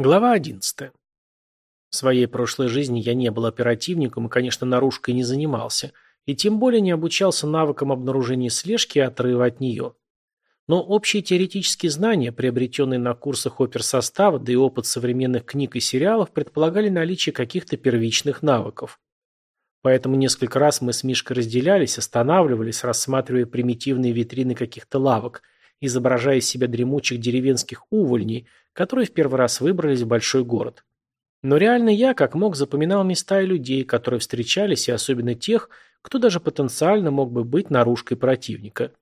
Глава 11. В своей прошлой жизни я не был оперативником и, конечно, наружкой не занимался, и тем более не обучался навыкам обнаружения слежки и отрыва от нее. Но общие теоретические знания, приобретенные на курсах оперсостава, да и опыт современных книг и сериалов предполагали наличие каких-то первичных навыков. Поэтому несколько раз мы с Мишкой разделялись, останавливались, рассматривая примитивные витрины каких-то лавок, изображая из себя дремучих деревенских увольней, которые в первый раз выбрались в большой город. Но реально я, как мог, запоминал места и людей, которые встречались, и особенно тех, кто даже потенциально мог бы быть наружкой противника.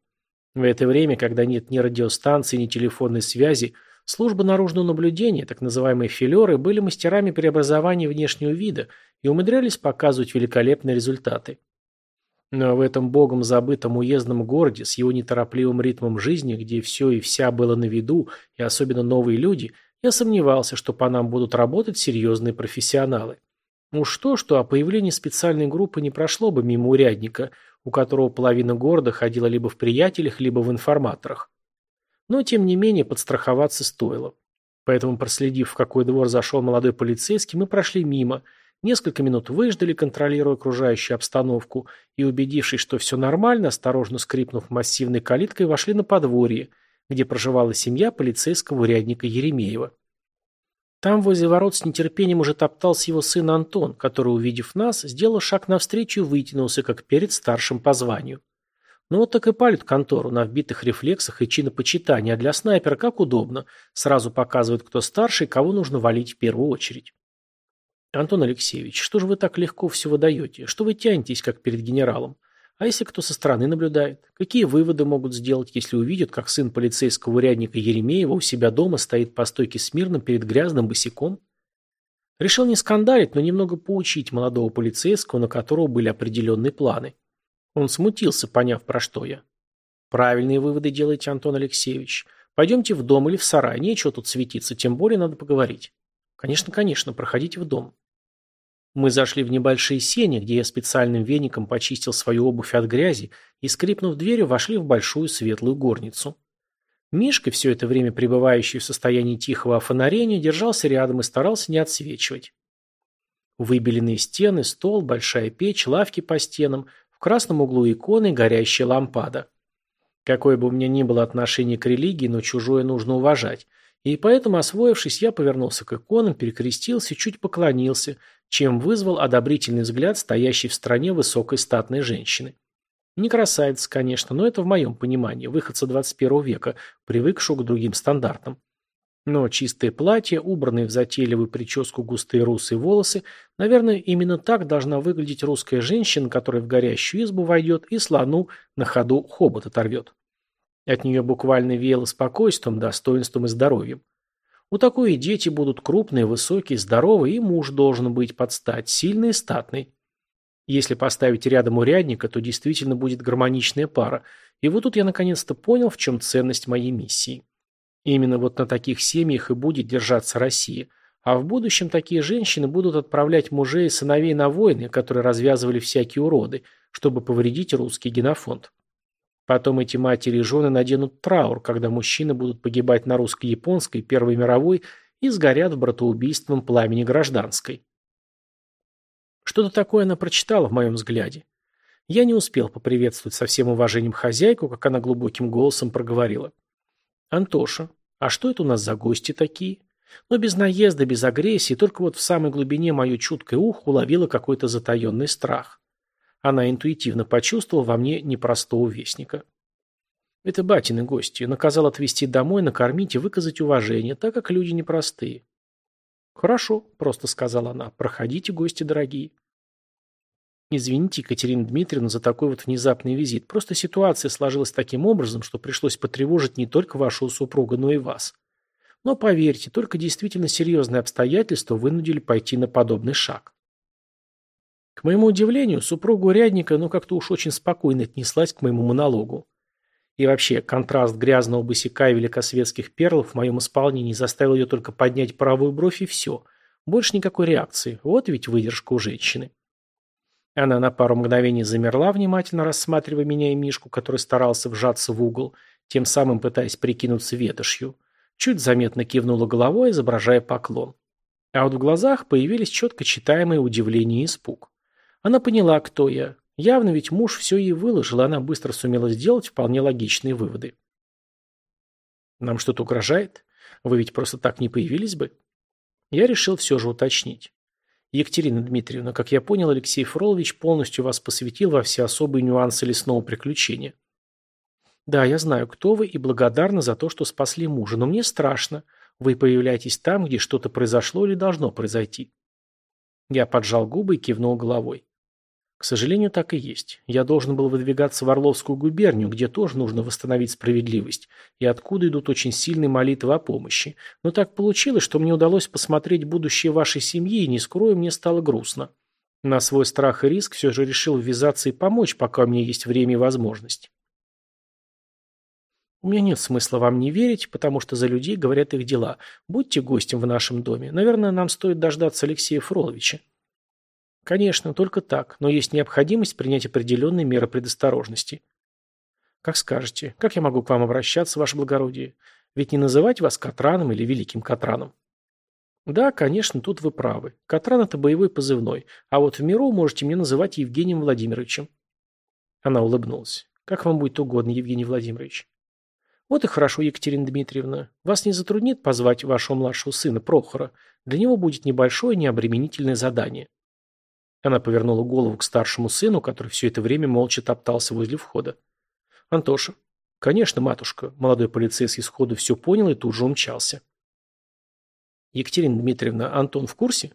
В это время, когда нет ни радиостанции, ни телефонной связи, службы наружного наблюдения, так называемые филеры, были мастерами преобразования внешнего вида и умудрялись показывать великолепные результаты. Но в этом богом забытом уездном городе с его неторопливым ритмом жизни, где все и вся было на виду, и особенно новые люди, я сомневался, что по нам будут работать серьезные профессионалы. Уж то, что о появлении специальной группы не прошло бы мимо урядника, у которого половина города ходила либо в приятелях, либо в информаторах. Но, тем не менее, подстраховаться стоило. Поэтому, проследив, в какой двор зашел молодой полицейский, мы прошли мимо – Несколько минут выждали, контролируя окружающую обстановку, и, убедившись, что все нормально, осторожно скрипнув массивной калиткой, вошли на подворье, где проживала семья полицейского урядника Еремеева. Там возле ворот с нетерпением уже топтался его сын Антон, который, увидев нас, сделал шаг навстречу и вытянулся, как перед старшим по званию. Ну вот так и палит контору на вбитых рефлексах и чинопочитании, а для снайпера как удобно. Сразу показывает, кто старший, кого нужно валить в первую очередь. «Антон Алексеевич, что же вы так легко все выдаете? Что вы тянетесь, как перед генералом? А если кто со стороны наблюдает? Какие выводы могут сделать, если увидят, как сын полицейского урядника Еремеева у себя дома стоит по стойке смирно перед грязным босиком?» Решил не скандалить, но немного поучить молодого полицейского, на которого были определенные планы. Он смутился, поняв, про что я. «Правильные выводы делаете, Антон Алексеевич. Пойдемте в дом или в сарай, нечего тут светиться, тем более надо поговорить». «Конечно, конечно, проходите в дом». Мы зашли в небольшие сени, где я специальным веником почистил свою обувь от грязи и, скрипнув дверью, вошли в большую светлую горницу. Мишка, все это время пребывающий в состоянии тихого офонарения, держался рядом и старался не отсвечивать. Выбеленные стены, стол, большая печь, лавки по стенам, в красном углу иконы горящая лампада. Какое бы у меня ни было отношение к религии, но чужое нужно уважать, и поэтому, освоившись, я повернулся к иконам, перекрестился, чуть поклонился, чем вызвал одобрительный взгляд стоящей в стороне высокой статной женщины. Не красавица, конечно, но это в моем понимании, выходца 21 века, привыкшего к другим стандартам. Но чистое платье, убранные в затейливую прическу густые русые волосы, наверное, именно так должна выглядеть русская женщина, которая в горящую избу войдет и слону на ходу хобот оторвет. От нее буквально веяло спокойствием, достоинством и здоровьем. У такой и дети будут крупные, высокие, здоровые, и муж должен быть под стать, сильный и статный. Если поставить рядом урядника, то действительно будет гармоничная пара. И вот тут я наконец-то понял, в чем ценность моей миссии. Именно вот на таких семьях и будет держаться Россия. А в будущем такие женщины будут отправлять мужей и сыновей на войны, которые развязывали всякие уроды, чтобы повредить русский генофонд. Потом эти матери и жены наденут траур, когда мужчины будут погибать на русско-японской, Первой мировой и сгорят в братоубийственном пламени гражданской. Что-то такое она прочитала в моем взгляде. Я не успел поприветствовать со всем уважением хозяйку, как она глубоким голосом проговорила. «Антоша, а что это у нас за гости такие?» Но без наезда, без агрессии, только вот в самой глубине мое чуткое ухо уловило какой-то затаенный страх. Она интуитивно почувствовала во мне непростого вестника. Это батины гости. Наказал отвезти домой, накормить и выказать уважение, так как люди непростые. «Хорошо», — просто сказала она. «Проходите, гости дорогие». Извините, Екатерина Дмитриевна, за такой вот внезапный визит. Просто ситуация сложилась таким образом, что пришлось потревожить не только вашего супруга, но и вас. Но поверьте, только действительно серьезные обстоятельства вынудили пойти на подобный шаг. К моему удивлению, супруга урядника ну как-то уж очень спокойно отнеслась к моему монологу. И вообще, контраст грязного босика и великосветских перлов в моем исполнении заставил ее только поднять правую бровь и все. Больше никакой реакции. Вот ведь выдержка у женщины. Она на пару мгновений замерла, внимательно рассматривая меня и Мишку, который старался вжаться в угол, тем самым пытаясь прикинуться ветошью. Чуть заметно кивнула головой, изображая поклон. А вот в глазах появились четко читаемые удивление и испуг. Она поняла, кто я. Явно ведь муж все ей выложил, она быстро сумела сделать вполне логичные выводы. «Нам что-то угрожает? Вы ведь просто так не появились бы?» Я решил все же уточнить. Екатерина Дмитриевна, как я понял, Алексей Фролович полностью вас посвятил во все особые нюансы лесного приключения. Да, я знаю, кто вы, и благодарна за то, что спасли мужа, но мне страшно. Вы появляетесь там, где что-то произошло или должно произойти. Я поджал губы и кивнул головой. К сожалению, так и есть. Я должен был выдвигаться в Орловскую губернию, где тоже нужно восстановить справедливость, и откуда идут очень сильные молитвы о помощи. Но так получилось, что мне удалось посмотреть будущее вашей семьи, и, не скрою, мне стало грустно. На свой страх и риск все же решил ввязаться и помочь, пока у меня есть время и возможность. У меня нет смысла вам не верить, потому что за людей говорят их дела. Будьте гостем в нашем доме. Наверное, нам стоит дождаться Алексея Фроловича. Конечно, только так, но есть необходимость принять определенные меры предосторожности. Как скажете, как я могу к вам обращаться, ваше благородие? Ведь не называть вас Катраном или Великим Катраном. Да, конечно, тут вы правы. Катран – это боевой позывной, а вот в миру можете мне называть Евгением Владимировичем. Она улыбнулась. Как вам будет угодно, Евгений Владимирович. Вот и хорошо, Екатерина Дмитриевна. Вас не затруднит позвать вашего младшего сына Прохора. Для него будет небольшое необременительное задание. Она повернула голову к старшему сыну, который все это время молча топтался возле входа. «Антоша». «Конечно, матушка». Молодой полицейский сходу все понял и тут же умчался. «Екатерина Дмитриевна, Антон в курсе?»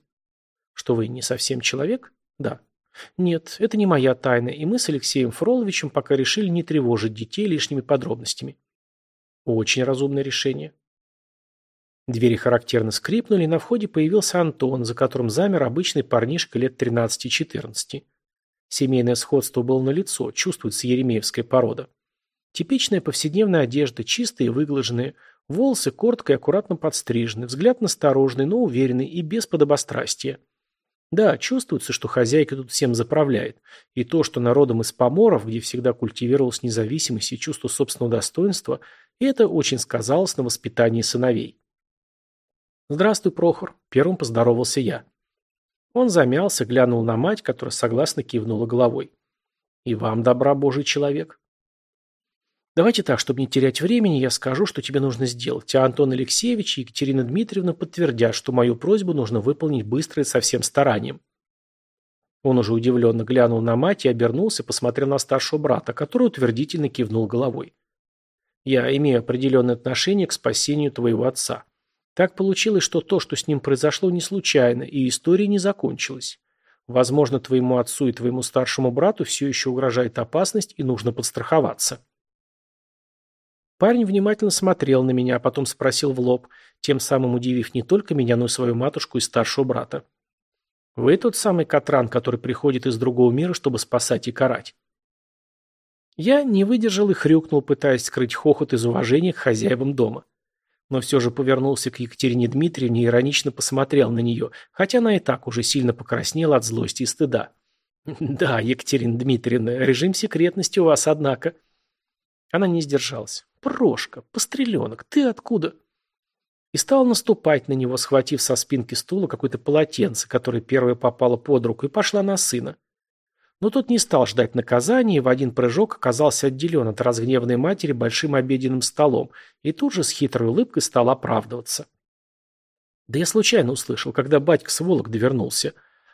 «Что вы не совсем человек?» «Да». «Нет, это не моя тайна, и мы с Алексеем Фроловичем пока решили не тревожить детей лишними подробностями». «Очень разумное решение». Двери характерно скрипнули, и на входе появился Антон, за которым замер обычный парнишка лет 13-14. Семейное сходство было налицо, чувствуется еремеевская порода. Типичная повседневная одежда, чистая и выглаженная, волосы коротко и аккуратно подстрижены, взгляд настороженный, но уверенный и без подобострастия. Да, чувствуется, что хозяйка тут всем заправляет. И то, что народом из поморов, где всегда культивировалась независимость и чувство собственного достоинства, это очень сказалось на воспитании сыновей. «Здравствуй, Прохор», – первым поздоровался я. Он замялся, глянул на мать, которая согласно кивнула головой. «И вам добра, Божий человек». «Давайте так, чтобы не терять времени, я скажу, что тебе нужно сделать, а Антон Алексеевич и Екатерина Дмитриевна подтвердят, что мою просьбу нужно выполнить быстро и со всем старанием». Он уже удивленно глянул на мать и обернулся, посмотрел на старшего брата, который утвердительно кивнул головой. «Я имею определенное отношение к спасению твоего отца. Так получилось, что то, что с ним произошло, не случайно, и история не закончилась. Возможно, твоему отцу и твоему старшему брату все еще угрожает опасность, и нужно подстраховаться. Парень внимательно смотрел на меня, а потом спросил в лоб, тем самым удивив не только меня, но и свою матушку и старшего брата. «Вы тот самый Катран, который приходит из другого мира, чтобы спасать и карать?» Я не выдержал и хрюкнул, пытаясь скрыть хохот из уважения к хозяевам дома но все же повернулся к Екатерине Дмитриевне и иронично посмотрел на нее, хотя она и так уже сильно покраснела от злости и стыда. «Да, Екатерина Дмитриевна, режим секретности у вас, однако...» Она не сдержалась. «Прошка, постреленок, ты откуда?» И стала наступать на него, схватив со спинки стула какое-то полотенце, которое первое попало под руку, и пошла на сына. Но тот не стал ждать наказания и в один прыжок оказался отделен от разгневанной матери большим обеденным столом и тут же с хитрой улыбкой стал оправдываться. Да я случайно услышал, когда батька с Волок довернулся.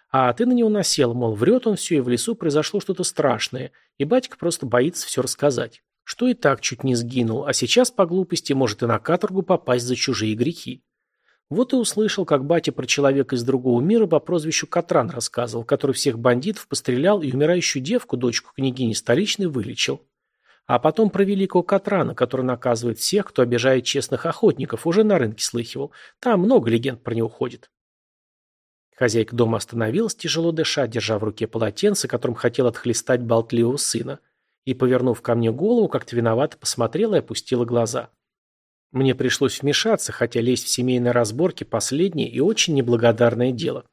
А ты на него насел, мол, врет он все, и в лесу произошло что-то страшное, и батька просто боится все рассказать. Что и так чуть не сгинул, а сейчас по глупости может и на каторгу попасть за чужие грехи. Вот и услышал, как батя про человека из другого мира по прозвищу Катран рассказывал, который всех бандитов пострелял и умирающую девку, дочку княгини столичной, вылечил. А потом про великого Катрана, который наказывает всех, кто обижает честных охотников, уже на рынке слыхивал. Там много легенд про него ходит. Хозяйка дома остановилась, тяжело дыша, держа в руке полотенце, которым хотел отхлестать болтливого сына, и, повернув ко мне голову, как-то виновато посмотрела и опустила глаза. Мне пришлось вмешаться, хотя лезть в семейные разборки – последнее и очень неблагодарное дело.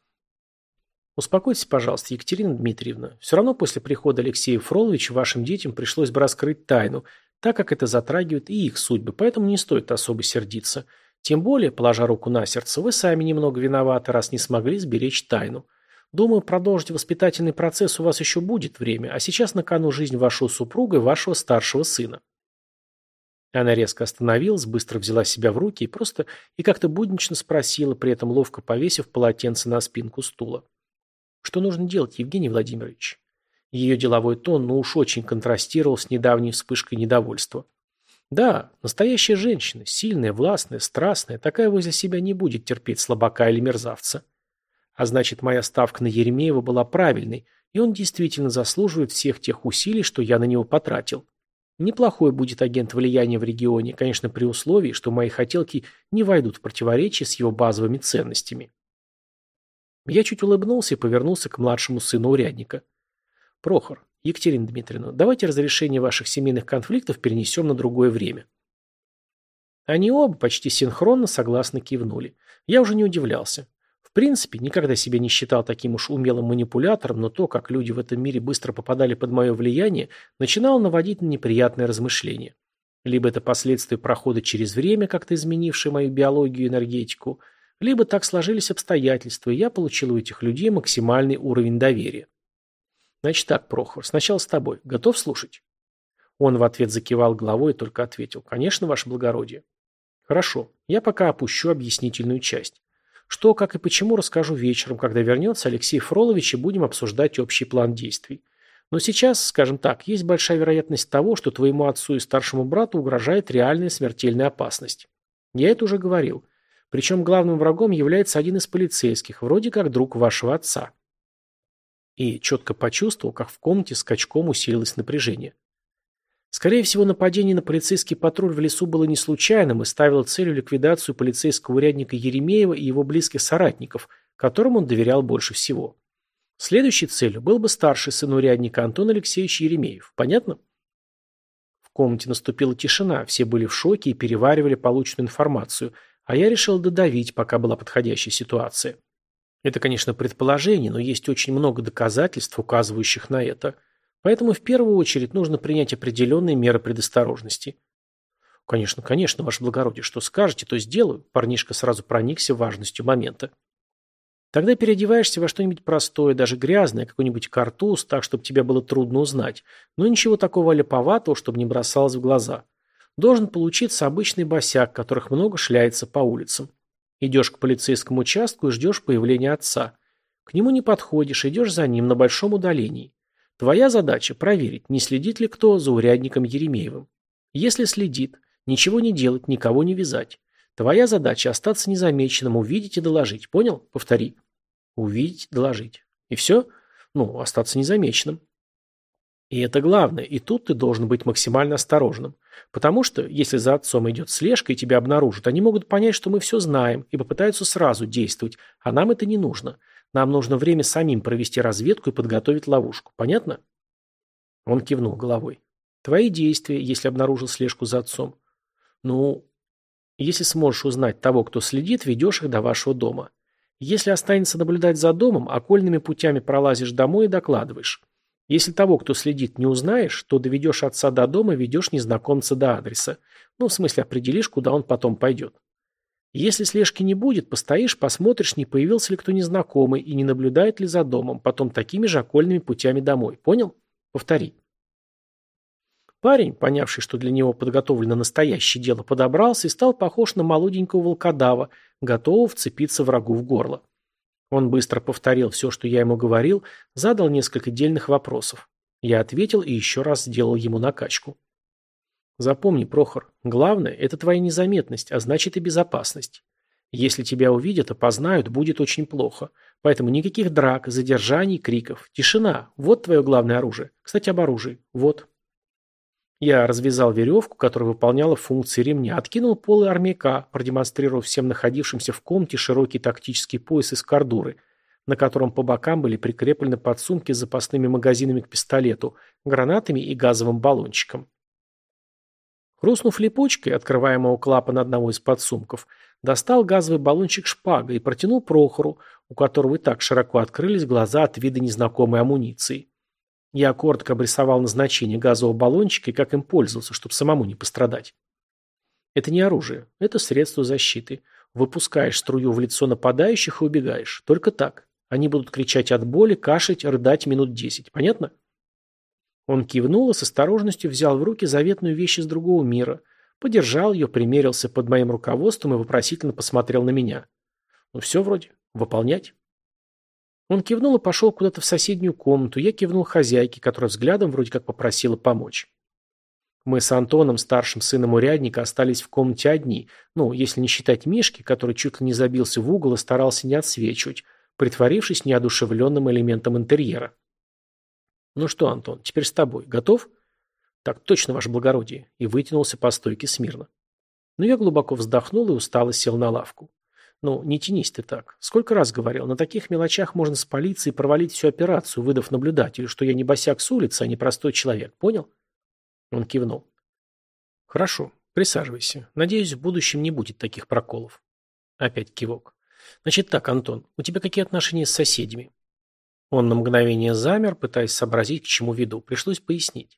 Успокойтесь, пожалуйста, Екатерина Дмитриевна. Все равно после прихода Алексея Фроловича вашим детям пришлось бы раскрыть тайну, так как это затрагивает и их судьбы, поэтому не стоит особо сердиться. Тем более, положа руку на сердце, вы сами немного виноваты, раз не смогли сберечь тайну. Думаю, продолжить воспитательный процесс у вас еще будет время, а сейчас на кону жизнь вашего супруга и вашего старшего сына. Она резко остановилась, быстро взяла себя в руки и просто и как-то буднично спросила, при этом ловко повесив полотенце на спинку стула. Что нужно делать, Евгений Владимирович? Ее деловой тон, ну уж очень контрастировал с недавней вспышкой недовольства. Да, настоящая женщина, сильная, властная, страстная, такая возле себя не будет терпеть слабака или мерзавца. А значит, моя ставка на Еремеева была правильной, и он действительно заслуживает всех тех усилий, что я на него потратил. Неплохой будет агент влияния в регионе, конечно, при условии, что мои хотелки не войдут в противоречие с его базовыми ценностями. Я чуть улыбнулся и повернулся к младшему сыну урядника. «Прохор, Екатерина Дмитриевна, давайте разрешение ваших семейных конфликтов перенесем на другое время». Они оба почти синхронно согласно кивнули. Я уже не удивлялся. Принципе, никогда себя не считал таким уж умелым манипулятором, но то, как люди в этом мире быстро попадали под мое влияние, начинало наводить на неприятные размышления. Либо это последствия прохода через время, как-то изменившее мою биологию и энергетику, либо так сложились обстоятельства, и я получил у этих людей максимальный уровень доверия. Значит так, Прохор, сначала с тобой. Готов слушать? Он в ответ закивал головой и только ответил. Конечно, ваше благородие. Хорошо, я пока опущу объяснительную часть. Что, как и почему, расскажу вечером, когда вернется Алексей Фролович и будем обсуждать общий план действий. Но сейчас, скажем так, есть большая вероятность того, что твоему отцу и старшему брату угрожает реальная смертельная опасность. Я это уже говорил. Причем главным врагом является один из полицейских, вроде как друг вашего отца. И четко почувствовал, как в комнате скачком усилилось напряжение. Скорее всего, нападение на полицейский патруль в лесу было не случайным и ставило целью ликвидацию полицейского урядника Еремеева и его близких соратников, которым он доверял больше всего. Следующей целью был бы старший сын урядника Антон Алексеевич Еремеев. Понятно? В комнате наступила тишина, все были в шоке и переваривали полученную информацию, а я решил додавить, пока была подходящая ситуация. Это, конечно, предположение, но есть очень много доказательств, указывающих на это – Поэтому в первую очередь нужно принять определенные меры предосторожности. Конечно, конечно, ваше благородие, что скажете, то сделаю. Парнишка сразу проникся важностью момента. Тогда переодеваешься во что-нибудь простое, даже грязное, какой-нибудь картуз, так, чтобы тебя было трудно узнать. Но ничего такого ляповатого, чтобы не бросалось в глаза. Должен получиться обычный босяк, которых много шляется по улицам. Идешь к полицейскому участку и ждешь появления отца. К нему не подходишь, идешь за ним на большом удалении. Твоя задача – проверить, не следит ли кто за урядником Еремеевым. Если следит, ничего не делать, никого не вязать. Твоя задача – остаться незамеченным, увидеть и доложить. Понял? Повтори. Увидеть, доложить. И все? Ну, остаться незамеченным. И это главное, и тут ты должен быть максимально осторожным. Потому что, если за отцом идет слежка и тебя обнаружат, они могут понять, что мы все знаем, и попытаются сразу действовать, а нам это не нужно. Нам нужно время самим провести разведку и подготовить ловушку. Понятно? Он кивнул головой. Твои действия, если обнаружил слежку за отцом. Ну, если сможешь узнать того, кто следит, ведешь их до вашего дома. Если останется наблюдать за домом, окольными путями пролазишь домой и докладываешь. Если того, кто следит, не узнаешь, то доведешь отца до дома ведешь незнакомца до адреса. Ну, в смысле, определишь, куда он потом пойдет. Если слежки не будет, постоишь, посмотришь, не появился ли кто незнакомый и не наблюдает ли за домом, потом такими же окольными путями домой. Понял? Повтори. Парень, понявший, что для него подготовлено настоящее дело, подобрался и стал похож на молоденького волкодава, готового вцепиться врагу в горло. Он быстро повторил все, что я ему говорил, задал несколько дельных вопросов. Я ответил и еще раз сделал ему накачку. Запомни, Прохор, главное – это твоя незаметность, а значит и безопасность. Если тебя увидят, опознают, будет очень плохо. Поэтому никаких драк, задержаний, криков. Тишина. Вот твое главное оружие. Кстати, об оружии. Вот. Я развязал веревку, которая выполняла функции ремня, откинул полы армейка, продемонстрировав всем находившимся в комнате широкий тактический пояс из кордуры, на котором по бокам были прикреплены подсумки с запасными магазинами к пистолету, гранатами и газовым баллончиком. Хрустнув липучкой, открываемого клапана одного из подсумков, достал газовый баллончик шпага и протянул Прохору, у которого и так широко открылись глаза от вида незнакомой амуниции. Я коротко обрисовал назначение газового баллончика и как им пользоваться, чтобы самому не пострадать. Это не оружие, это средство защиты. Выпускаешь струю в лицо нападающих и убегаешь. Только так. Они будут кричать от боли, кашлять, рыдать минут десять. Понятно? Он кивнул и с осторожностью взял в руки заветную вещь из другого мира, подержал ее, примерился под моим руководством и вопросительно посмотрел на меня. Ну все вроде. Выполнять? Он кивнул и пошел куда-то в соседнюю комнату. Я кивнул хозяйке, которая взглядом вроде как попросила помочь. Мы с Антоном, старшим сыном урядника, остались в комнате одни, ну, если не считать Мишки, который чуть ли не забился в угол и старался не отсвечивать, притворившись неодушевленным элементом интерьера. «Ну что, Антон, теперь с тобой. Готов?» «Так точно, ваше благородие», и вытянулся по стойке смирно. Но я глубоко вздохнул и устало сел на лавку. «Ну, не тянись ты так. Сколько раз говорил, на таких мелочах можно с полицией провалить всю операцию, выдав наблюдателю, что я не босяк с улицы, а не простой человек. Понял?» Он кивнул. «Хорошо, присаживайся. Надеюсь, в будущем не будет таких проколов». Опять кивок. «Значит так, Антон, у тебя какие отношения с соседями?» Он на мгновение замер, пытаясь сообразить, к чему веду. Пришлось пояснить.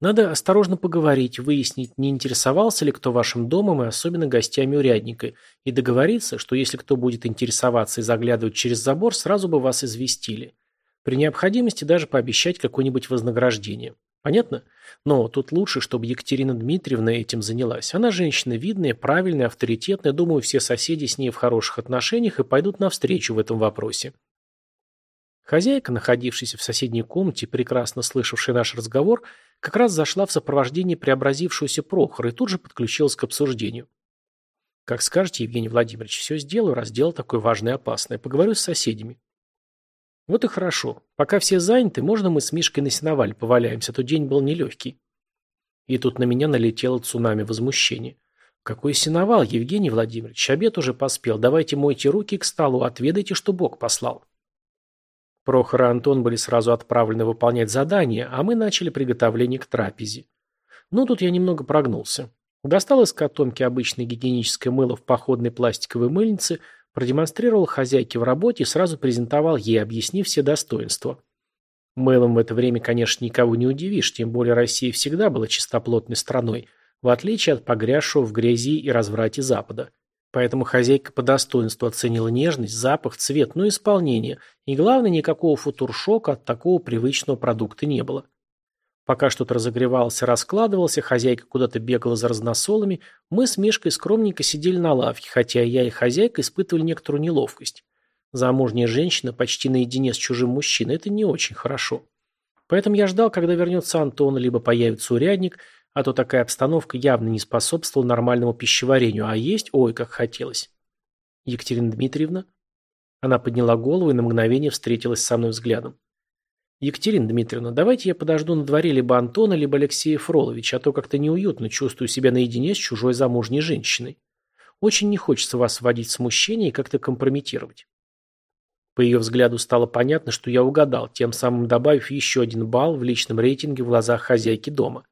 Надо осторожно поговорить, выяснить, не интересовался ли кто вашим домом и особенно гостями урядника, и договориться, что если кто будет интересоваться и заглядывать через забор, сразу бы вас известили. При необходимости даже пообещать какое-нибудь вознаграждение. Понятно? Но тут лучше, чтобы Екатерина Дмитриевна этим занялась. Она женщина видная, правильная, авторитетная. Думаю, все соседи с ней в хороших отношениях и пойдут навстречу в этом вопросе. Хозяйка, находившаяся в соседней комнате, прекрасно слышавшая наш разговор, как раз зашла в сопровождении преобразившегося Прохора и тут же подключилась к обсуждению. «Как скажете, Евгений Владимирович, все сделаю, раз дело такое важное и опасное. Поговорю с соседями». Вот и хорошо. Пока все заняты, можно мы с Мишкой на сеновале поваляемся, а то день был нелегкий. И тут на меня налетело цунами возмущения. Какой сеновал, Евгений Владимирович, обед уже поспел. Давайте мойте руки к столу, отведайте, что Бог послал. Прохор и Антон были сразу отправлены выполнять задание, а мы начали приготовление к трапезе. Ну, тут я немного прогнулся. Достал из котомки обычное гигиеническое мыло в походной пластиковой мыльнице, Продемонстрировал хозяйке в работе и сразу презентовал ей, объяснив все достоинства. Мылом в это время, конечно, никого не удивишь, тем более Россия всегда была чистоплотной страной, в отличие от погрязшего в грязи и разврате Запада. Поэтому хозяйка по достоинству оценила нежность, запах, цвет, ну и исполнение. И главное, никакого футуршока от такого привычного продукта не было. Пока что-то разогревалось и раскладывался, хозяйка куда-то бегала за разносолами, мы с Мишкой скромненько сидели на лавке, хотя я и хозяйка испытывали некоторую неловкость. Замужняя женщина почти наедине с чужим мужчиной – это не очень хорошо. Поэтому я ждал, когда вернется Антон, либо появится урядник, а то такая обстановка явно не способствовала нормальному пищеварению, а есть, ой, как хотелось. Екатерина Дмитриевна? Она подняла голову и на мгновение встретилась со мной взглядом. «Екатерина Дмитриевна, давайте я подожду на дворе либо Антона, либо Алексея Фроловича, а то как-то неуютно чувствую себя наедине с чужой замужней женщиной. Очень не хочется вас вводить в смущение и как-то компрометировать». По ее взгляду стало понятно, что я угадал, тем самым добавив еще один балл в личном рейтинге в глазах хозяйки дома.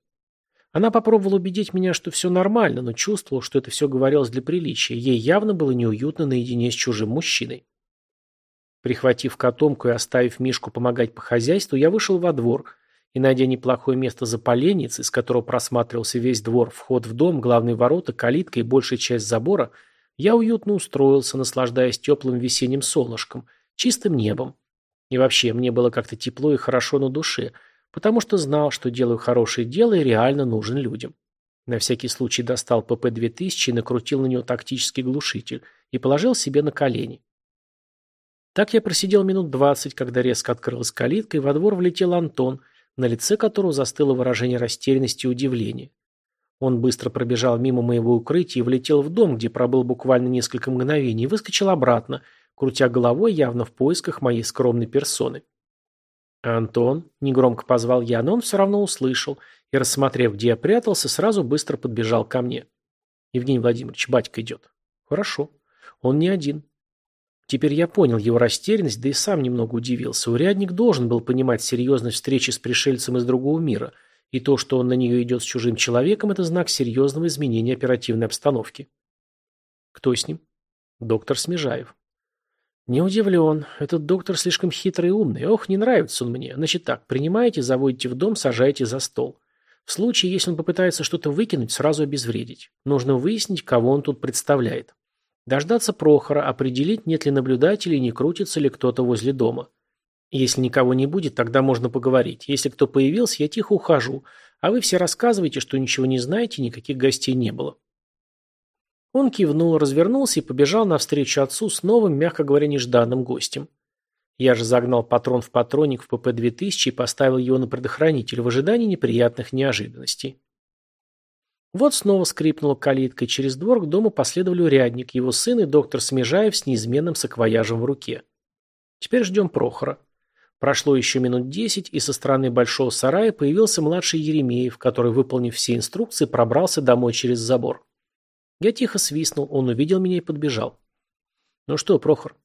Она попробовала убедить меня, что все нормально, но чувствовала, что это все говорилось для приличия. Ей явно было неуютно наедине с чужим мужчиной. Прихватив котомку и оставив Мишку помогать по хозяйству, я вышел во двор и, найдя неплохое место за поленницей, с которого просматривался весь двор, вход в дом, главные ворота, калитка и большая часть забора, я уютно устроился, наслаждаясь теплым весенним солнышком, чистым небом. И вообще, мне было как-то тепло и хорошо на душе, потому что знал, что делаю хорошее дело и реально нужен людям. На всякий случай достал ПП-2000 и накрутил на него тактический глушитель и положил себе на колени. Так я просидел минут двадцать, когда резко открылась калитка, и во двор влетел Антон, на лице которого застыло выражение растерянности и удивления. Он быстро пробежал мимо моего укрытия и влетел в дом, где пробыл буквально несколько мгновений, и выскочил обратно, крутя головой явно в поисках моей скромной персоны. «Антон», — негромко позвал я, но он все равно услышал, и, рассмотрев, где я прятался, сразу быстро подбежал ко мне. «Евгений Владимирович, батька идет». «Хорошо. Он не один. Теперь я понял его растерянность, да и сам немного удивился. Урядник должен был понимать серьезность встречи с пришельцем из другого мира, и то, что он на нее идет с чужим человеком, это знак серьезного изменения оперативной обстановки. Кто с ним? Доктор Смежаев. Не удивлен. Этот доктор слишком хитрый и умный. Ох, не нравится он мне. Значит так, принимаете, заводите в дом, сажаете за стол. В случае, если он попытается что-то выкинуть, сразу обезвредить. Нужно выяснить, кого он тут представляет. Дождаться Прохора, определить, нет ли наблюдателей, не крутится ли кто-то возле дома. Если никого не будет, тогда можно поговорить. Если кто появился, я тихо ухожу, а вы все рассказываете, что ничего не знаете, никаких гостей не было. Он кивнул, развернулся и побежал навстречу отцу с новым, мягко говоря, нежданным гостем. Я же загнал патрон в патронник в ПП-2000 и поставил его на предохранитель в ожидании неприятных неожиданностей. Вот снова скрипнула калитка, и через двор к дому последовали урядник, его сын и доктор Смежаев с неизменным саквояжем в руке. Теперь ждем Прохора. Прошло еще минут десять, и со стороны большого сарая появился младший Еремеев, который, выполнив все инструкции, пробрался домой через забор. Я тихо свистнул, он увидел меня и подбежал. «Ну что, Прохор?»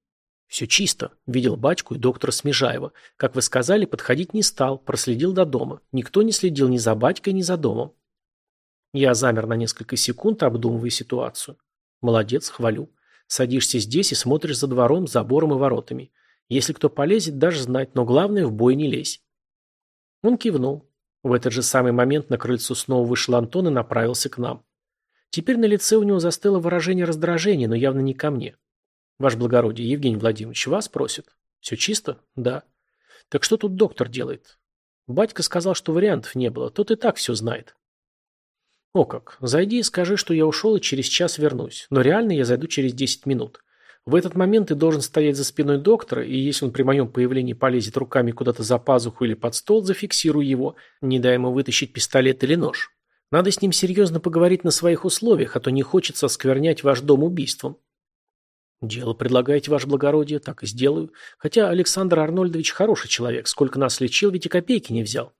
«Все чисто. Видел батьку и доктора Смежаева. Как вы сказали, подходить не стал, проследил до дома. Никто не следил ни за батькой, ни за домом». Я замер на несколько секунд, обдумывая ситуацию. «Молодец, хвалю. Садишься здесь и смотришь за двором, забором и воротами. Если кто полезет, даже знать, но главное, в бой не лезь». Он кивнул. В этот же самый момент на крыльцо снова вышел Антон и направился к нам. Теперь на лице у него застыло выражение раздражения, но явно не ко мне. «Ваше благородие, Евгений Владимирович, вас просят?» «Все чисто?» «Да». «Так что тут доктор делает?» «Батька сказал, что вариантов не было. Тот и так все знает». «О как. Зайди и скажи, что я ушел и через час вернусь. Но реально я зайду через 10 минут. В этот момент ты должен стоять за спиной доктора, и если он при моем появлении полезет руками куда-то за пазуху или под стол, зафиксируй его, не дай ему вытащить пистолет или нож. Надо с ним серьезно поговорить на своих условиях, а то не хочется осквернять ваш дом убийством. Дело предлагаете, ваше благородие, так и сделаю. Хотя Александр Арнольдович хороший человек, сколько нас лечил, ведь и копейки не взял.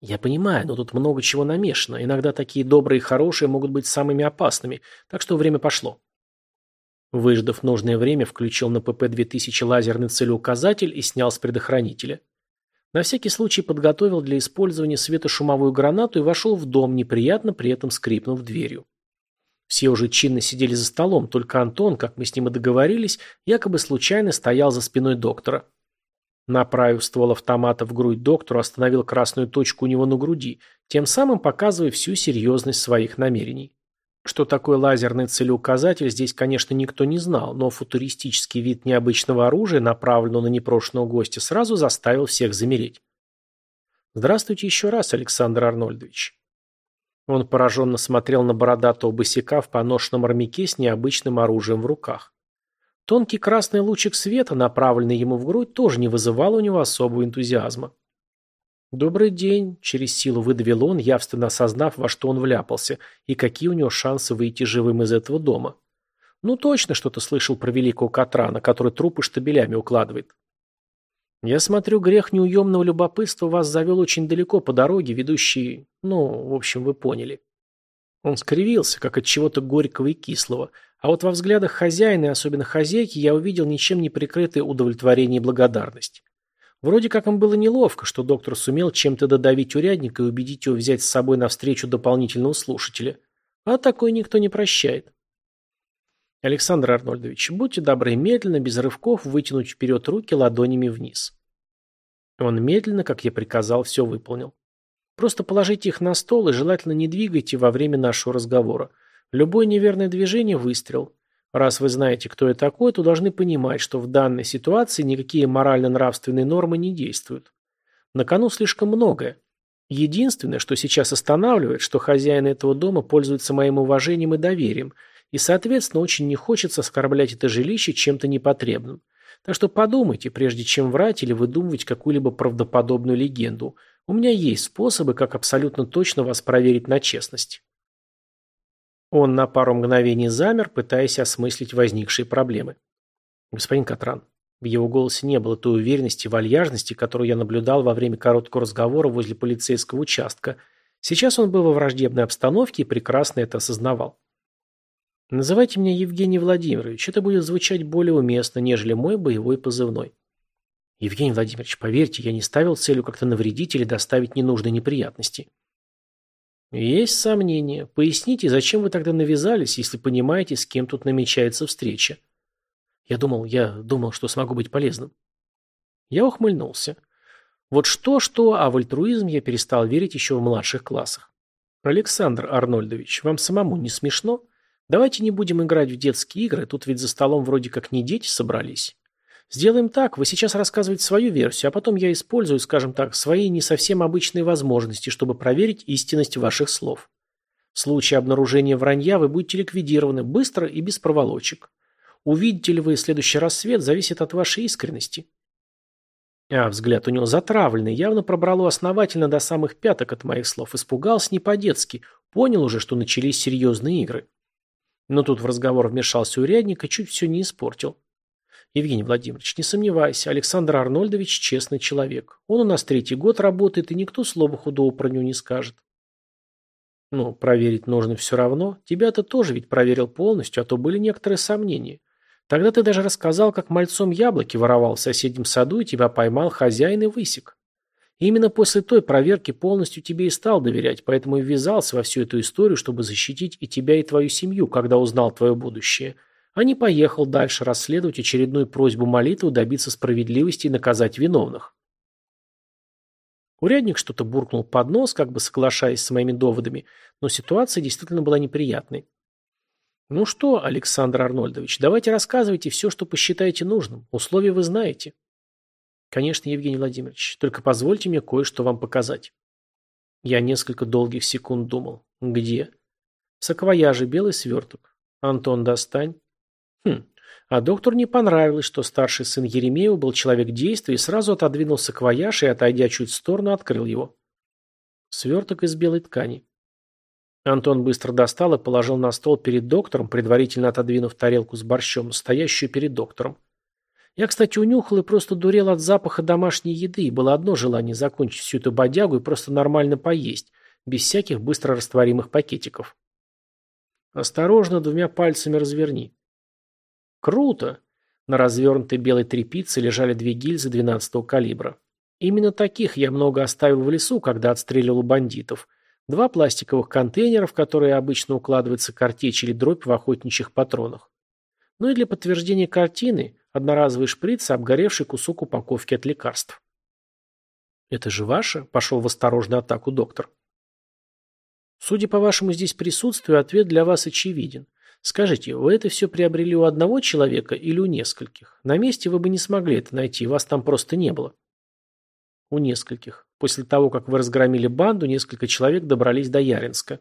Я понимаю, но тут много чего намешано. Иногда такие добрые и хорошие могут быть самыми опасными, так что время пошло. Выждав нужное время, включил на ПП-2000 лазерный целеуказатель и снял с предохранителя. На всякий случай подготовил для использования светошумовую гранату и вошел в дом, неприятно при этом скрипнув дверью. Все уже чинно сидели за столом, только Антон, как мы с ним и договорились, якобы случайно стоял за спиной доктора. Направив ствол автомата в грудь доктору, остановил красную точку у него на груди, тем самым показывая всю серьезность своих намерений. Что такое лазерный целеуказатель, здесь, конечно, никто не знал, но футуристический вид необычного оружия, направленного на непрошенного гостя, сразу заставил всех замереть. «Здравствуйте еще раз, Александр Арнольдович». Он пораженно смотрел на бородатого босика в поношенном армяке с необычным оружием в руках. Тонкий красный лучик света, направленный ему в грудь, тоже не вызывал у него особого энтузиазма. «Добрый день», – через силу выдавил он, явственно осознав, во что он вляпался, и какие у него шансы выйти живым из этого дома. «Ну точно что-то слышал про великого Катрана, который трупы штабелями укладывает». «Я смотрю, грех неуемного любопытства вас завел очень далеко по дороге, ведущей... Ну, в общем, вы поняли». Он скривился, как от чего-то горького и кислого, а вот во взглядах хозяина и особенно хозяйки я увидел ничем не прикрытое удовлетворение и благодарность. Вроде как им было неловко, что доктор сумел чем-то додавить урядника и убедить его взять с собой навстречу дополнительного слушателя. А такой никто не прощает. Александр Арнольдович, будьте добры, медленно, без рывков, вытянуть вперед руки ладонями вниз. Он медленно, как я приказал, все выполнил. Просто положите их на стол и желательно не двигайте во время нашего разговора. Любое неверное движение – выстрел. Раз вы знаете, кто я такой, то должны понимать, что в данной ситуации никакие морально-нравственные нормы не действуют. На кону слишком многое. Единственное, что сейчас останавливает, что хозяин этого дома пользуется моим уважением и доверием, и, соответственно, очень не хочется оскорблять это жилище чем-то непотребным. Так что подумайте, прежде чем врать или выдумывать какую-либо правдоподобную легенду. У меня есть способы, как абсолютно точно вас проверить на честность. Он на пару мгновений замер, пытаясь осмыслить возникшие проблемы. «Господин Катран». В его голосе не было той уверенности и вальяжности, которую я наблюдал во время короткого разговора возле полицейского участка. Сейчас он был во враждебной обстановке и прекрасно это осознавал. «Называйте меня Евгений Владимирович. Это будет звучать более уместно, нежели мой боевой позывной». «Евгений Владимирович, поверьте, я не ставил целью как-то навредить или доставить ненужные неприятности». «Есть сомнения. Поясните, зачем вы тогда навязались, если понимаете, с кем тут намечается встреча?» «Я думал, я думал, что смогу быть полезным». Я ухмыльнулся. Вот что-что, а в альтруизм я перестал верить еще в младших классах. Александр Арнольдович, вам самому не смешно? Давайте не будем играть в детские игры, тут ведь за столом вроде как не дети собрались. Сделаем так, вы сейчас рассказываете свою версию, а потом я использую, скажем так, свои не совсем обычные возможности, чтобы проверить истинность ваших слов. В случае обнаружения вранья вы будете ликвидированы быстро и без проволочек. Увидите ли вы следующий рассвет, зависит от вашей искренности. А взгляд у него затравленный, явно пробрало основательно до самых пяток от моих слов. Испугался не по-детски, понял уже, что начались серьезные игры. Но тут в разговор вмешался урядник и чуть все не испортил. Евгений Владимирович, не сомневайся, Александр Арнольдович честный человек. Он у нас третий год работает, и никто слова худого про него не скажет. Ну, проверить нужно все равно. Тебя-то тоже ведь проверил полностью, а то были некоторые сомнения. Тогда ты даже рассказал, как мальцом яблоки воровал в соседнем саду, и тебя поймал хозяин и высек. И именно после той проверки полностью тебе и стал доверять, поэтому и ввязался во всю эту историю, чтобы защитить и тебя, и твою семью, когда узнал твое будущее. А не поехал дальше расследовать очередную просьбу молитву добиться справедливости и наказать виновных. Урядник что-то буркнул под нос, как бы соглашаясь с моими доводами, но ситуация действительно была неприятной. Ну что, Александр Арнольдович, давайте рассказывайте все, что посчитаете нужным. Условия вы знаете. Конечно, Евгений Владимирович, только позвольте мне кое-что вам показать. Я несколько долгих секунд думал. Где? Саквояжи, белый сверток. Антон, достань. Хм, а доктору не понравилось, что старший сын Еремеева был человек действия и сразу отодвинул саквояж и, отойдя чуть в сторону, открыл его. Сверток из белой ткани. Антон быстро достал и положил на стол перед доктором, предварительно отодвинув тарелку с борщом, стоящую перед доктором. Я, кстати, унюхал и просто дурел от запаха домашней еды, и было одно желание закончить всю эту бодягу и просто нормально поесть, без всяких быстро растворимых пакетиков. Осторожно, двумя пальцами разверни. Круто! На развернутой белой тряпице лежали две гильзы 12-го калибра. Именно таких я много оставил в лесу, когда отстреливал бандитов – Два пластиковых контейнера, в которые обычно укладывается картечь или дробь в охотничьих патронах. Ну и для подтверждения картины одноразовый шприц и обгоревший кусок упаковки от лекарств. «Это же ваше?» – пошел в осторожную атаку доктор. «Судя по вашему здесь присутствию, ответ для вас очевиден. Скажите, вы это все приобрели у одного человека или у нескольких? На месте вы бы не смогли это найти, вас там просто не было». «У нескольких. После того, как вы разгромили банду, несколько человек добрались до Яринска.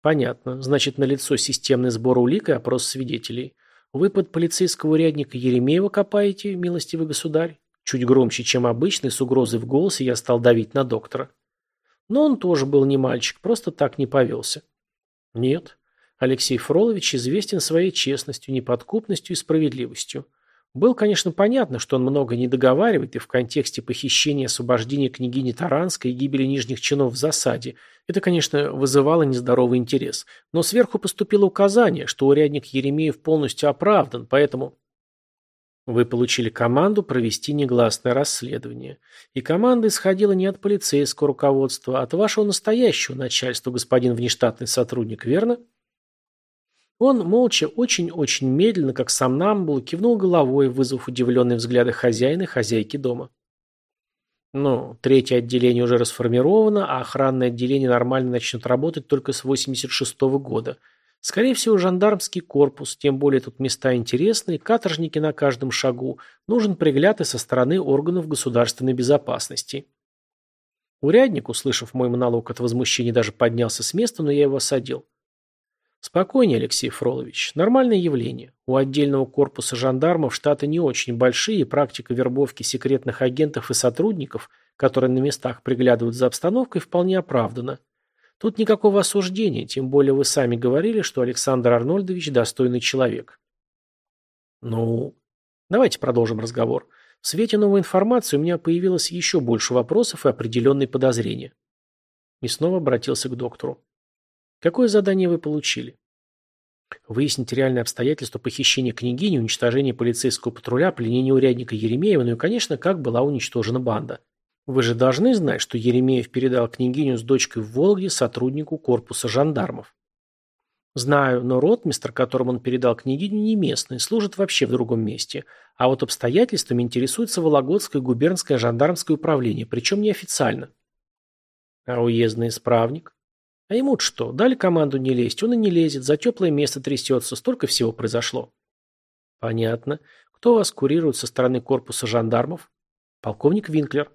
Понятно. Значит, налицо системный сбор улик и опрос свидетелей. Вы под полицейского урядника Еремеева копаете, милостивый государь? Чуть громче, чем обычно, с угрозой в голосе я стал давить на доктора. Но он тоже был не мальчик, просто так не повелся. Нет. Алексей Фролович известен своей честностью, неподкупностью и справедливостью. Было, конечно, понятно, что он много не договаривает, и в контексте похищения освобождения княгини Таранской и гибели нижних чинов в засаде это, конечно, вызывало нездоровый интерес. Но сверху поступило указание, что урядник Еремеев полностью оправдан, поэтому... Вы получили команду провести негласное расследование. И команда исходила не от полицейского руководства, а от вашего настоящего начальства, господин внештатный сотрудник, верно? Он молча, очень-очень медленно, как сам Намбул, кивнул головой, вызвав удивленные взгляды хозяина и хозяйки дома. Ну, третье отделение уже расформировано, а охранное отделение нормально начнет работать только с 86 -го года. Скорее всего, жандармский корпус, тем более тут места интересные, каторжники на каждом шагу, нужен пригляд и со стороны органов государственной безопасности. Урядник, услышав мой монолог от возмущения, даже поднялся с места, но я его осадил. Спокойнее, Алексей Фролович. Нормальное явление. У отдельного корпуса жандармов штаты не очень большие, и практика вербовки секретных агентов и сотрудников, которые на местах приглядывают за обстановкой, вполне оправдана. Тут никакого осуждения, тем более вы сами говорили, что Александр Арнольдович достойный человек. Ну, давайте продолжим разговор. В свете новой информации у меня появилось еще больше вопросов и определенные подозрения. И снова обратился к доктору. Какое задание вы получили? Выяснить реальные обстоятельства похищения княгини, уничтожения полицейского патруля, пленения урядника Еремеева, ну и, конечно, как была уничтожена банда. Вы же должны знать, что Еремеев передал княгиню с дочкой в Вологде сотруднику корпуса жандармов. Знаю, но ротмистр, которому он передал княгиню, не местный, служит вообще в другом месте. А вот обстоятельствами интересуется Вологодское губернское жандармское управление, причем неофициально. А уездный исправник? А ему что, дали команду не лезть, он и не лезет, за теплое место трясется, столько всего произошло. Понятно. Кто вас курирует со стороны корпуса жандармов? Полковник Винклер.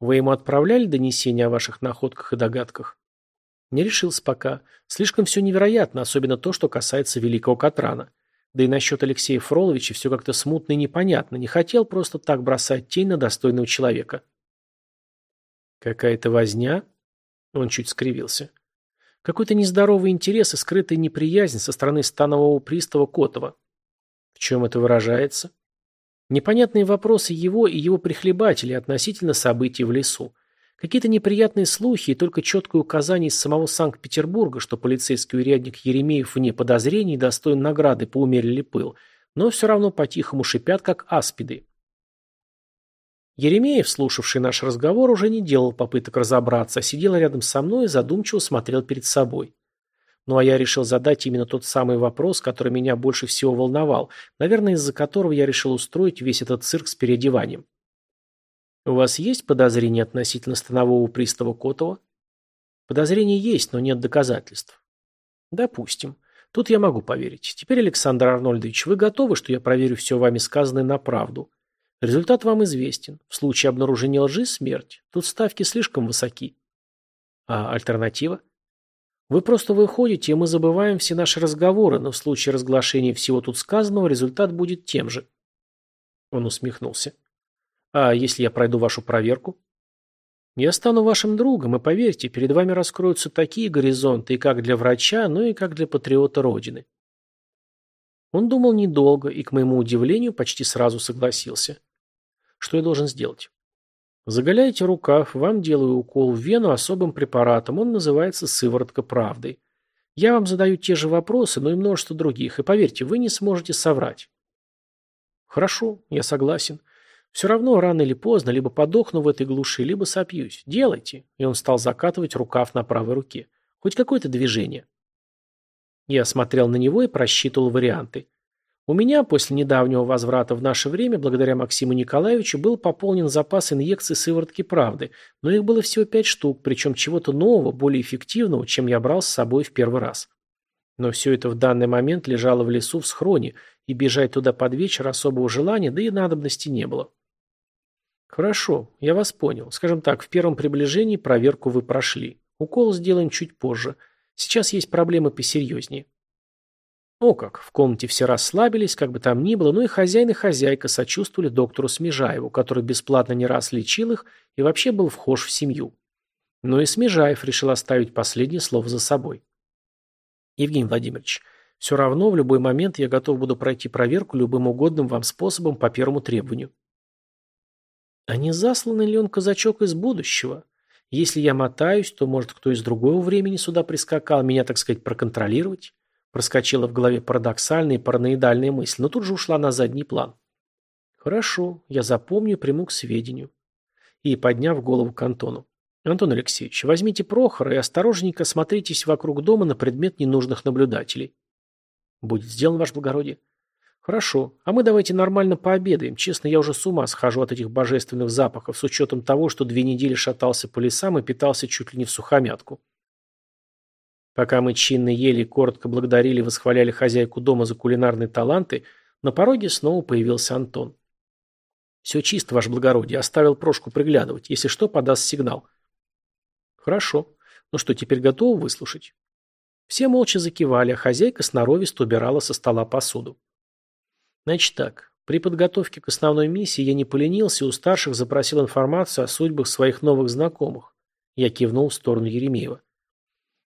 Вы ему отправляли донесения о ваших находках и догадках? Не решился пока. Слишком все невероятно, особенно то, что касается Великого Катрана. Да и насчет Алексея Фроловича все как-то смутно и непонятно. Не хотел просто так бросать тень на достойного человека. Какая-то возня? Он чуть скривился. Какой-то нездоровый интерес и скрытая неприязнь со стороны станового пристава Котова. В чем это выражается? Непонятные вопросы его и его прихлебателей относительно событий в лесу. Какие-то неприятные слухи и только четкое указание из самого Санкт-Петербурга, что полицейский урядник Еремеев вне подозрений достоин награды поумерили пыл, но все равно по-тихому шипят, как аспиды. Еремеев, слушавший наш разговор, уже не делал попыток разобраться, а сидел рядом со мной и задумчиво смотрел перед собой. Ну а я решил задать именно тот самый вопрос, который меня больше всего волновал, наверное, из-за которого я решил устроить весь этот цирк с переодеванием. У вас есть подозрения относительно станового пристава Котова? Подозрения есть, но нет доказательств. Допустим. Тут я могу поверить. Теперь, Александр Арнольдович, вы готовы, что я проверю все вами сказанное на правду? Результат вам известен. В случае обнаружения лжи – смерть. Тут ставки слишком высоки. А альтернатива? Вы просто выходите, и мы забываем все наши разговоры, но в случае разглашения всего тут сказанного результат будет тем же. Он усмехнулся. А если я пройду вашу проверку? Я стану вашим другом, и поверьте, перед вами раскроются такие горизонты и как для врача, но и как для патриота Родины. Он думал недолго и, к моему удивлению, почти сразу согласился. Что я должен сделать? Заголяйте рукав, вам делаю укол в вену особым препаратом, он называется сыворотка правды. Я вам задаю те же вопросы, но и множество других, и поверьте, вы не сможете соврать. Хорошо, я согласен. Все равно, рано или поздно, либо подохну в этой глуши, либо сопьюсь. Делайте. И он стал закатывать рукав на правой руке. Хоть какое-то движение. Я смотрел на него и просчитывал варианты. У меня после недавнего возврата в наше время, благодаря Максиму Николаевичу, был пополнен запас инъекций сыворотки правды, но их было всего пять штук, причем чего-то нового, более эффективного, чем я брал с собой в первый раз. Но все это в данный момент лежало в лесу в схроне, и бежать туда под вечер особого желания, да и надобности не было. Хорошо, я вас понял. Скажем так, в первом приближении проверку вы прошли. Укол сделаем чуть позже. Сейчас есть проблемы посерьезнее. О как, в комнате все расслабились, как бы там ни было, но и хозяин и хозяйка сочувствовали доктору Смежаеву, который бесплатно не раз лечил их и вообще был вхож в семью. Но и Смежаев решил оставить последнее слово за собой. Евгений Владимирович, все равно в любой момент я готов буду пройти проверку любым угодным вам способом по первому требованию. А не засланный ли он казачок из будущего? Если я мотаюсь, то, может, кто из другого времени сюда прискакал, меня, так сказать, проконтролировать? Проскочила в голове парадоксальная и параноидальная мысль, но тут же ушла на задний план. Хорошо, я запомню и приму к сведению. И, подняв голову к Антону. Антон Алексеевич, возьмите Прохора и осторожненько смотритесь вокруг дома на предмет ненужных наблюдателей. Будет сделан, ваше благородие. Хорошо, а мы давайте нормально пообедаем. Честно, я уже с ума схожу от этих божественных запахов, с учетом того, что две недели шатался по лесам и питался чуть ли не в сухомятку. Пока мы чинно ели коротко благодарили и восхваляли хозяйку дома за кулинарные таланты, на пороге снова появился Антон. «Все чисто, ваше благородие. Оставил Прошку приглядывать. Если что, подаст сигнал». «Хорошо. Ну что, теперь готовы выслушать?» Все молча закивали, а хозяйка сноровисто убирала со стола посуду. Значит так, при подготовке к основной миссии я не поленился и у старших запросил информацию о судьбах своих новых знакомых. Я кивнул в сторону Еремеева.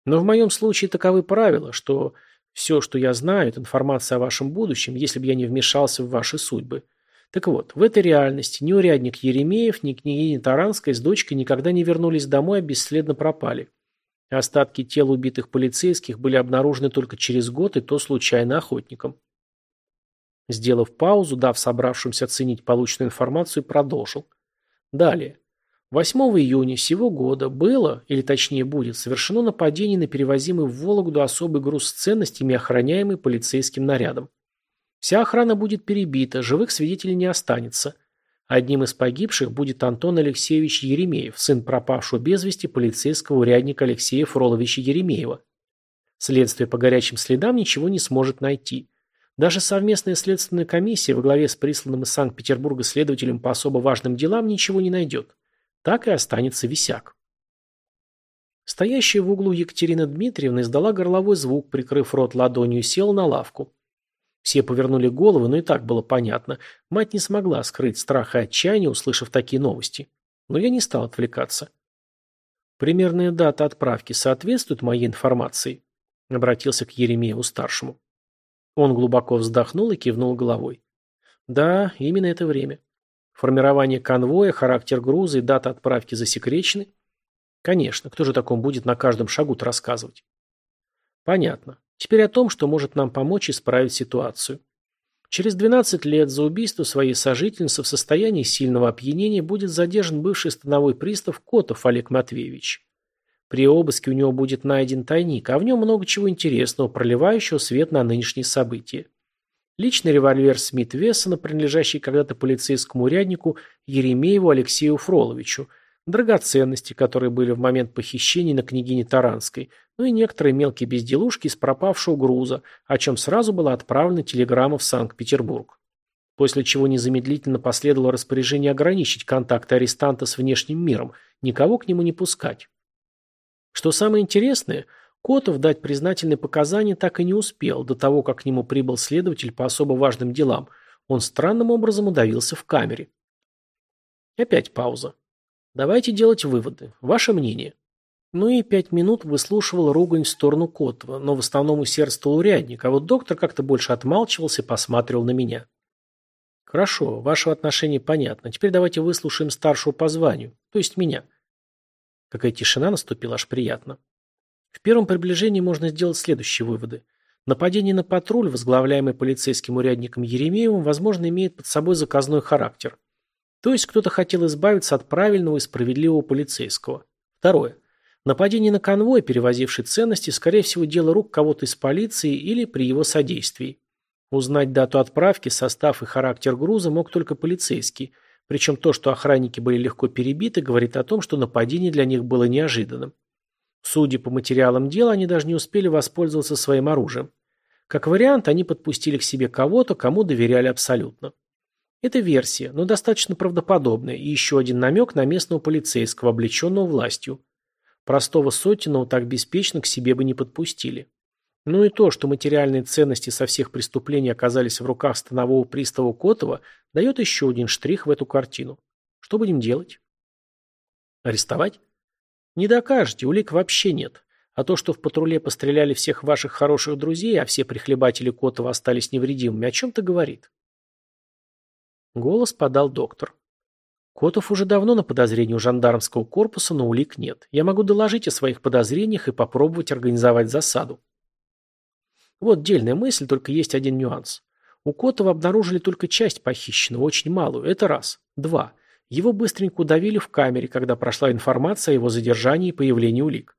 Но в моем случае таковы правила, что все, что я знаю, это информация о вашем будущем, если бы я не вмешался в ваши судьбы. Так вот, в этой реальности ни урядник Еремеев, ни княгиня Таранская с дочкой никогда не вернулись домой, а бесследно пропали. Остатки тел убитых полицейских были обнаружены только через год, и то случайно охотником. Сделав паузу, дав собравшимся оценить полученную информацию, продолжил. Далее. 8 июня сего года было, или точнее будет, совершено нападение на перевозимый в Вологду особый груз с ценностями, охраняемый полицейским нарядом. Вся охрана будет перебита, живых свидетелей не останется. Одним из погибших будет Антон Алексеевич Еремеев, сын пропавшего без вести полицейского урядника Алексея Фроловича Еремеева. Следствие по горячим следам ничего не сможет найти. Даже совместная следственная комиссия во главе с присланным из Санкт-Петербурга следователем по особо важным делам ничего не найдет так и останется висяк. Стоящая в углу Екатерина Дмитриевна издала горловой звук, прикрыв рот ладонью, и села на лавку. Все повернули головы, но и так было понятно. Мать не смогла скрыть страх и отчаяние, услышав такие новости. Но я не стал отвлекаться. «Примерная дата отправки соответствует моей информации?» Обратился к Еремееву-старшему. Он глубоко вздохнул и кивнул головой. «Да, именно это время. Формирование конвоя, характер груза и дата отправки засекречены? Конечно, кто же таком будет на каждом шагу-то рассказывать? Понятно. Теперь о том, что может нам помочь исправить ситуацию. Через 12 лет за убийство своей сожительницы в состоянии сильного опьянения будет задержан бывший становой пристав Котов Олег Матвеевич. При обыске у него будет найден тайник, а в нем много чего интересного, проливающего свет на нынешние события. Личный револьвер Смит Вессона, принадлежащий когда-то полицейскому уряднику Еремееву Алексею Фроловичу, драгоценности, которые были в момент похищения на княгине Таранской, ну и некоторые мелкие безделушки из пропавшего груза, о чем сразу была отправлена телеграмма в Санкт-Петербург. После чего незамедлительно последовало распоряжение ограничить контакты арестанта с внешним миром, никого к нему не пускать. Что самое интересное – Котов дать признательные показания так и не успел, до того, как к нему прибыл следователь по особо важным делам. Он странным образом удавился в камере. Опять пауза. Давайте делать выводы. Ваше мнение. Ну и пять минут выслушивал ругань в сторону Котова, но в основном усердствовал урядник, а вот доктор как-то больше отмалчивался и посматривал на меня. Хорошо, ваше отношение понятно. Теперь давайте выслушаем старшего по званию, то есть меня. Какая тишина наступила, аж приятно. В первом приближении можно сделать следующие выводы. Нападение на патруль, возглавляемый полицейским урядником Еремеевым, возможно, имеет под собой заказной характер. То есть кто-то хотел избавиться от правильного и справедливого полицейского. Второе. Нападение на конвой, перевозивший ценности, скорее всего, дело рук кого-то из полиции или при его содействии. Узнать дату отправки, состав и характер груза мог только полицейский, причем то, что охранники были легко перебиты, говорит о том, что нападение для них было неожиданным. Судя по материалам дела, они даже не успели воспользоваться своим оружием. Как вариант, они подпустили к себе кого-то, кому доверяли абсолютно. Это версия, но достаточно правдоподобная, и еще один намек на местного полицейского, облеченного властью. Простого Сотиного так беспечно к себе бы не подпустили. Ну и то, что материальные ценности со всех преступлений оказались в руках станового пристава Котова, дает еще один штрих в эту картину. Что будем делать? Арестовать? Не докажете, улик вообще нет. А то, что в патруле постреляли всех ваших хороших друзей, а все прихлебатели Котова остались невредимыми, о чем-то говорит. Голос подал доктор. Котов уже давно на подозрении у жандармского корпуса, но улик нет. Я могу доложить о своих подозрениях и попробовать организовать засаду. Вот дельная мысль, только есть один нюанс. У Котова обнаружили только часть похищенного, очень малую. Это раз. Два. Его быстренько удавили в камере, когда прошла информация о его задержании и появлении улик.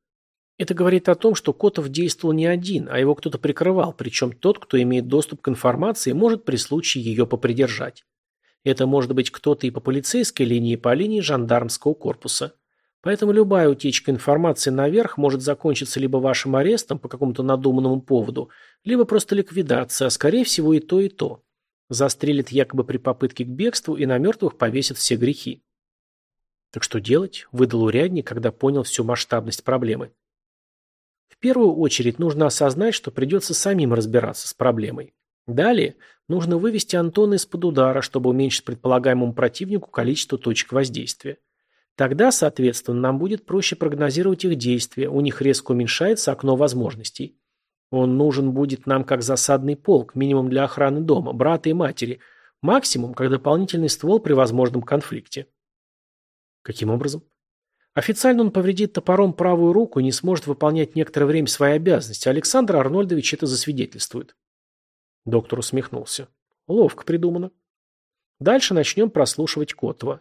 Это говорит о том, что Котов действовал не один, а его кто-то прикрывал, причем тот, кто имеет доступ к информации, может при случае ее попридержать. Это может быть кто-то и по полицейской линии, и по линии жандармского корпуса. Поэтому любая утечка информации наверх может закончиться либо вашим арестом по какому-то надуманному поводу, либо просто ликвидацией, а скорее всего и то, и то. Застрелит якобы при попытке к бегству и на мертвых повесит все грехи. Так что делать? Выдал урядник, когда понял всю масштабность проблемы. В первую очередь нужно осознать, что придется самим разбираться с проблемой. Далее нужно вывести Антона из-под удара, чтобы уменьшить предполагаемому противнику количество точек воздействия. Тогда, соответственно, нам будет проще прогнозировать их действия, у них резко уменьшается окно возможностей. Он нужен будет нам как засадный полк, минимум для охраны дома, брата и матери, максимум как дополнительный ствол при возможном конфликте. Каким образом? Официально он повредит топором правую руку и не сможет выполнять некоторое время свои обязанности. Александр Арнольдович это засвидетельствует. Доктор усмехнулся. Ловко придумано. Дальше начнем прослушивать Котова.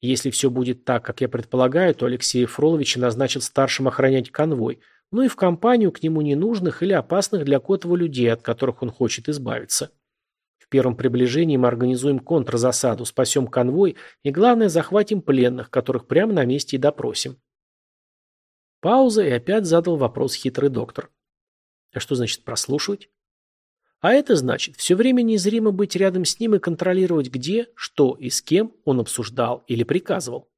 Если все будет так, как я предполагаю, то Алексея Фроловича назначат старшим охранять конвой, ну и в компанию к нему ненужных или опасных для Котова людей, от которых он хочет избавиться. В первом приближении мы организуем контрзасаду, спасем конвой и, главное, захватим пленных, которых прямо на месте и допросим. Пауза, и опять задал вопрос хитрый доктор. А что значит прослушивать? А это значит все время незримо быть рядом с ним и контролировать где, что и с кем он обсуждал или приказывал.